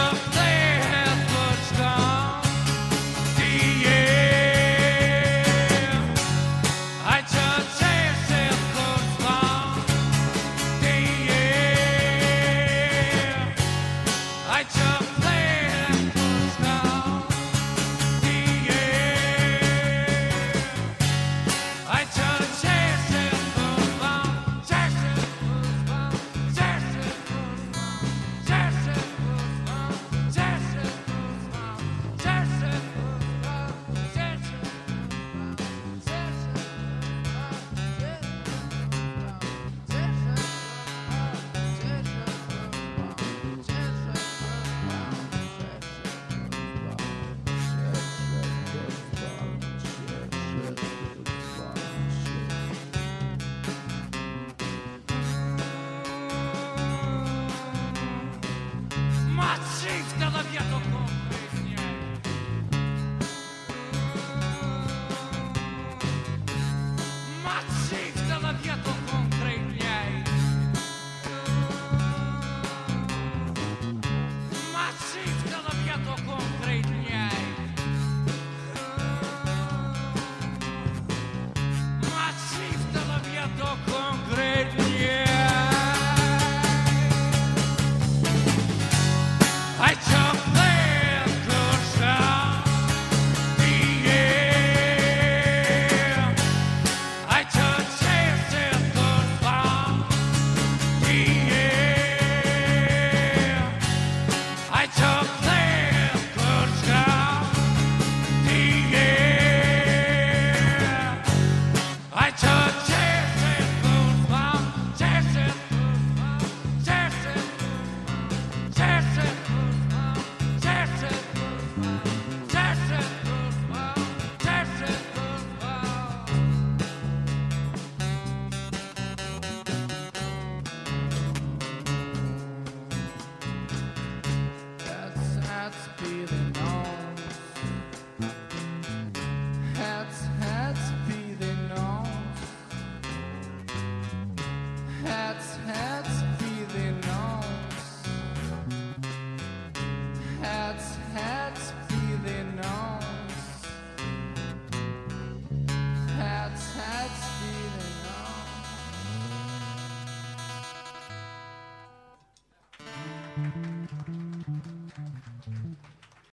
up there. feeling.